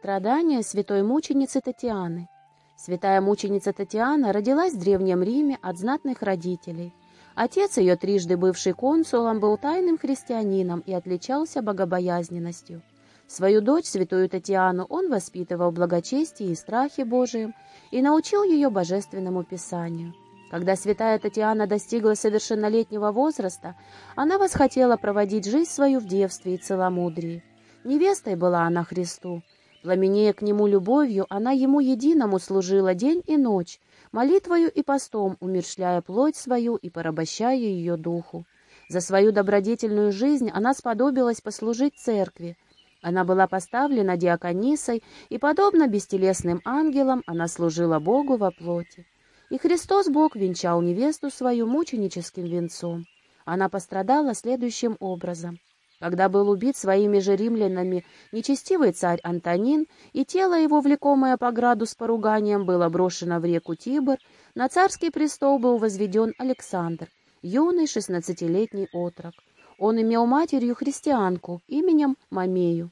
Страдания святой мученицы Татьяны. Святая мученица Татьяна родилась в Древнем Риме от знатных родителей. Отец ее, трижды бывший консулом, был тайным христианином и отличался богобоязненностью. Свою дочь, святую Татьяну, он воспитывал в благочестии и страхе Божием и научил ее божественному писанию. Когда святая Татьяна достигла совершеннолетнего возраста, она восхотела проводить жизнь свою в девстве и целомудрии. Невестой была она Христу, Пламенея к нему любовью, она ему единому служила день и ночь, молитвою и постом, умершляя плоть свою и порабощая ее духу. За свою добродетельную жизнь она сподобилась послужить церкви. Она была поставлена диаконисой, и, подобно бестелесным ангелам, она служила Богу во плоти. И Христос Бог венчал невесту свою мученическим венцом. Она пострадала следующим образом. Когда был убит своими же римлянами нечестивый царь Антонин, и тело его, влекомое по граду с поруганием, было брошено в реку Тибр, на царский престол был возведен Александр, юный шестнадцатилетний отрок. Он имел матерью христианку именем Мамею.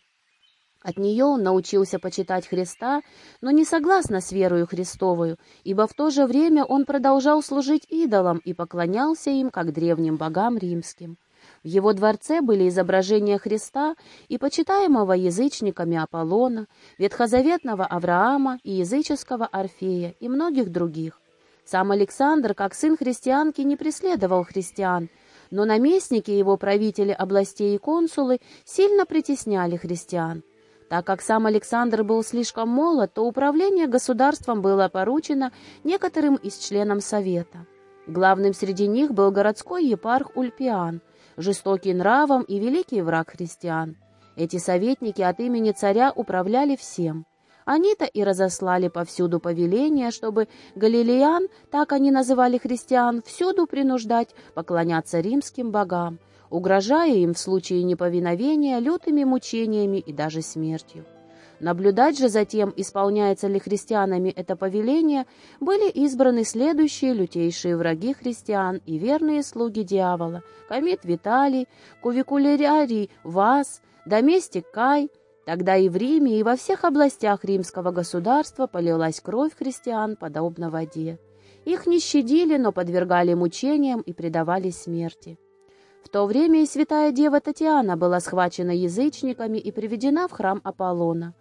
От нее он научился почитать Христа, но не согласно с верою Христовою, ибо в то же время он продолжал служить идолам и поклонялся им, как древним богам римским. В его дворце были изображения Христа и почитаемого язычниками Аполлона, ветхозаветного Авраама и языческого Орфея и многих других. Сам Александр, как сын христианки, не преследовал христиан, но наместники его правители областей и консулы сильно притесняли христиан. Так как сам Александр был слишком молод, то управление государством было поручено некоторым из членам Совета. Главным среди них был городской епарх Ульпиан – жестокий нравом и великий враг христиан. Эти советники от имени царя управляли всем. Они-то и разослали повсюду повеления, чтобы галилеян, так они называли христиан, всюду принуждать поклоняться римским богам, угрожая им в случае неповиновения лютыми мучениями и даже смертью. Наблюдать же за тем, исполняется ли христианами это повеление, были избраны следующие лютейшие враги христиан и верные слуги дьявола – Комит Виталий, Кувикулярий Вас, Доместик Кай. Тогда и в Риме, и во всех областях римского государства полилась кровь христиан, подобно воде. Их не щадили, но подвергали мучениям и предавали смерти. В то время и святая дева Татьяна была схвачена язычниками и приведена в храм Аполлона.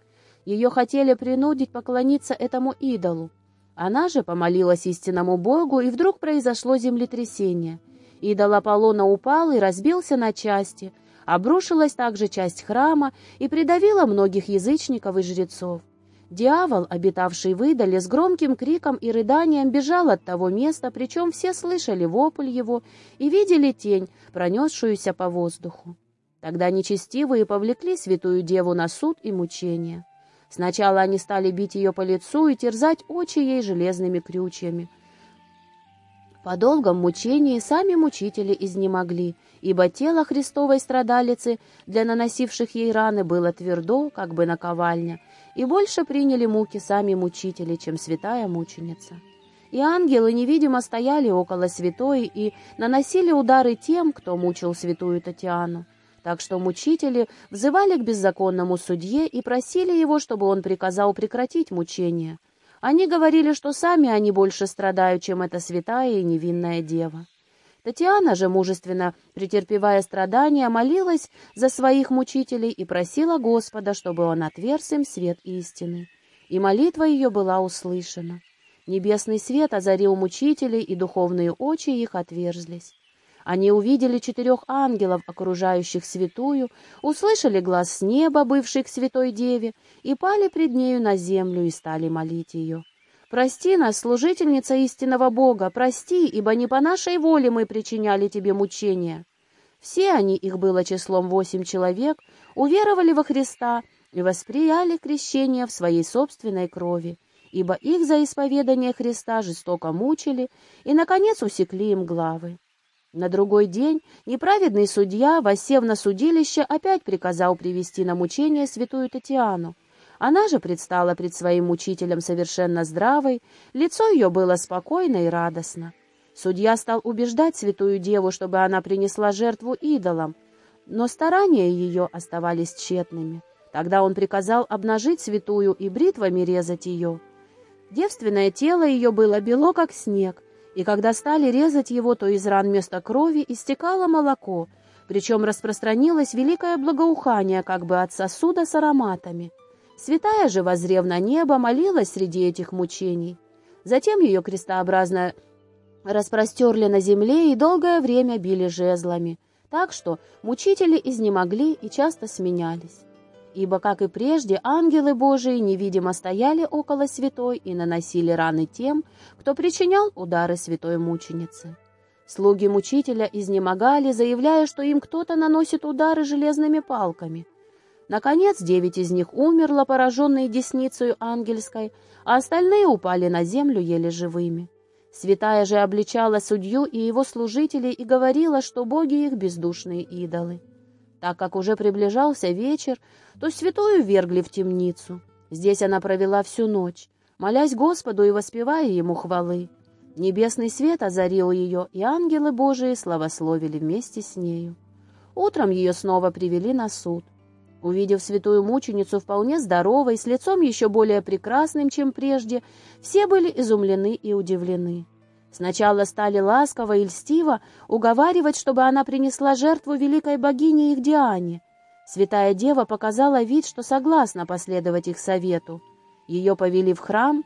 Ее хотели принудить поклониться этому идолу. Она же помолилась истинному Богу, и вдруг произошло землетрясение. Идол Аполлона упал и разбился на части. Обрушилась также часть храма и придавила многих язычников и жрецов. Дьявол, обитавший в идоле, с громким криком и рыданием бежал от того места, причем все слышали вопль его и видели тень, пронесшуюся по воздуху. Тогда нечестивые повлекли святую деву на суд и мучения. Сначала они стали бить ее по лицу и терзать очи ей железными крючьями. По долгом мучении сами мучители изнемогли, ибо тело Христовой страдалицы для наносивших ей раны было твердо, как бы наковальня, и больше приняли муки сами мучители, чем святая мученица. И ангелы невидимо стояли около святой и наносили удары тем, кто мучил святую Татьяну. Так что мучители взывали к беззаконному судье и просили его, чтобы он приказал прекратить мучения. Они говорили, что сами они больше страдают, чем эта святая и невинная дева. Татьяна же, мужественно претерпевая страдания, молилась за своих мучителей и просила Господа, чтобы он отверз им свет истины. И молитва ее была услышана. Небесный свет озарил мучителей, и духовные очи их отверзлись. Они увидели четырех ангелов, окружающих святую, услышали глаз с неба, бывший к святой деве, и пали пред нею на землю и стали молить ее. «Прости нас, служительница истинного Бога, прости, ибо не по нашей воле мы причиняли тебе мучения». Все они, их было числом восемь человек, уверовали во Христа и восприяли крещение в своей собственной крови, ибо их за исповедание Христа жестоко мучили и, наконец, усекли им главы. На другой день неправедный судья, воссев на судилище, опять приказал привести на мучение святую Татьяну. Она же предстала пред своим мучителем совершенно здравой, лицо ее было спокойно и радостно. Судья стал убеждать святую деву, чтобы она принесла жертву идолам, но старания ее оставались тщетными. Тогда он приказал обнажить святую и бритвами резать ее. Девственное тело ее было бело, как снег, и когда стали резать его, то из ран вместо крови истекало молоко, причем распространилось великое благоухание, как бы от сосуда с ароматами. Святая же, возрев на небо, молилась среди этих мучений. Затем ее крестообразно распростерли на земле и долгое время били жезлами, так что мучители изнемогли и часто сменялись ибо, как и прежде, ангелы Божии невидимо стояли около святой и наносили раны тем, кто причинял удары святой мученицы. Слуги мучителя изнемогали, заявляя, что им кто-то наносит удары железными палками. Наконец, девять из них умерло, пораженные десницей ангельской, а остальные упали на землю еле живыми. Святая же обличала судью и его служителей и говорила, что боги их бездушные идолы. Так как уже приближался вечер, то святую вергли в темницу. Здесь она провела всю ночь, молясь Господу и воспевая Ему хвалы. Небесный свет озарил ее, и ангелы Божии славословили вместе с нею. Утром ее снова привели на суд. Увидев святую мученицу вполне здоровой, с лицом еще более прекрасным, чем прежде, все были изумлены и удивлены. Сначала стали ласково и льстиво уговаривать, чтобы она принесла жертву великой богине их Диане. Святая Дева показала вид, что согласна последовать их совету. Ее повели в храм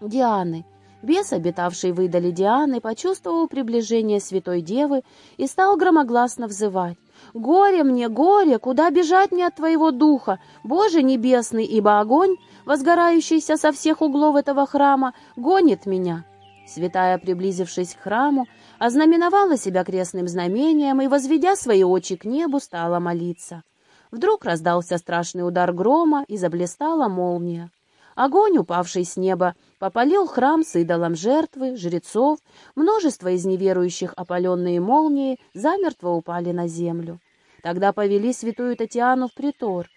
Дианы. Бес, обитавший в идоле Дианы, почувствовал приближение Святой Девы и стал громогласно взывать. «Горе мне, горе! Куда бежать мне от Твоего Духа? Боже небесный, ибо огонь, возгорающийся со всех углов этого храма, гонит меня!» Святая, приблизившись к храму, ознаменовала себя крестным знамением и, возведя свои очи к небу, стала молиться. Вдруг раздался страшный удар грома и заблистала молния. Огонь, упавший с неба, попалил храм с идолом жертвы, жрецов, множество из неверующих, опаленные молнией, замертво упали на землю. Тогда повели святую Татьяну в притор,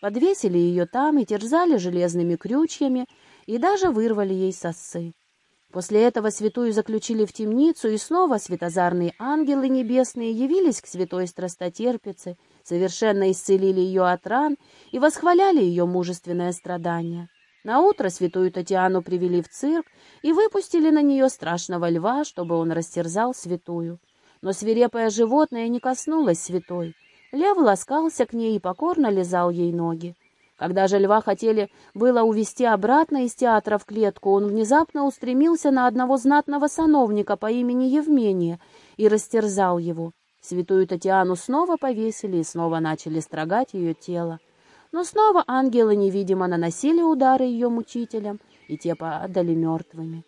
подвесили ее там и терзали железными крючьями, и даже вырвали ей сосы. После этого святую заключили в темницу, и снова светозарные ангелы небесные явились к святой страстотерпице, совершенно исцелили ее от ран и восхваляли ее мужественное страдание. Наутро святую Татьяну привели в цирк и выпустили на нее страшного льва, чтобы он растерзал святую. Но свирепое животное не коснулось святой. Лев ласкался к ней и покорно лизал ей ноги. Когда же льва хотели было увести обратно из театра в клетку, он внезапно устремился на одного знатного сановника по имени Евмения и растерзал его. Святую Татьяну снова повесили и снова начали строгать ее тело. Но снова ангелы невидимо наносили удары ее мучителям, и те падали мертвыми.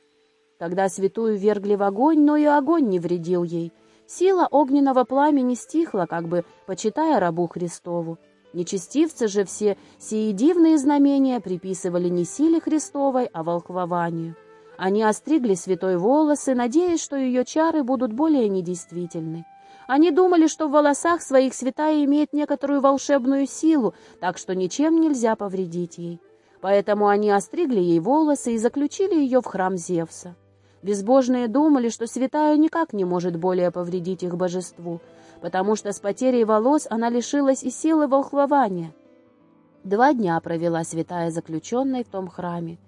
Тогда святую вергли в огонь, но и огонь не вредил ей. Сила огненного пламени стихла, как бы почитая рабу Христову. Нечестивцы же все сии дивные знамения приписывали не силе Христовой, а волхвованию. Они остригли святой волосы, надеясь, что ее чары будут более недействительны. Они думали, что в волосах своих святая имеет некоторую волшебную силу, так что ничем нельзя повредить ей. Поэтому они остригли ей волосы и заключили ее в храм Зевса. Безбожные думали, что святая никак не может более повредить их божеству, потому что с потерей волос она лишилась и силы волхвования. Два дня провела святая заключенной в том храме.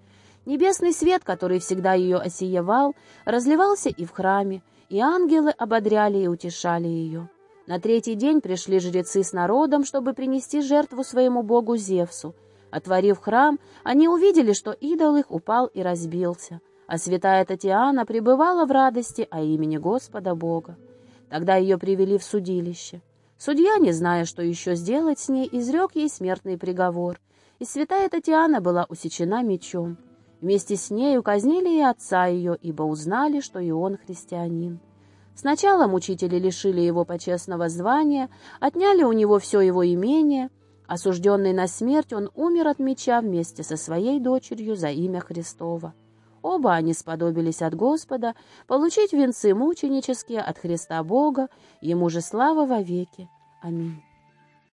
Небесный свет, который всегда ее осиевал, разливался и в храме, и ангелы ободряли и утешали ее. На третий день пришли жрецы с народом, чтобы принести жертву своему богу Зевсу. Отворив храм, они увидели, что идол их упал и разбился, а святая Татьяна пребывала в радости о имени Господа Бога. Тогда ее привели в судилище. Судья, не зная, что еще сделать с ней, изрек ей смертный приговор, и святая Татьяна была усечена мечом. Вместе с нею казнили и отца ее, ибо узнали, что и он христианин. Сначала мучители лишили его почестного звания, отняли у него все его имение. Осужденный на смерть, он умер от меча вместе со своей дочерью за имя Христова. Оба они сподобились от Господа получить венцы мученические от Христа Бога, ему же слава вовеки. Аминь.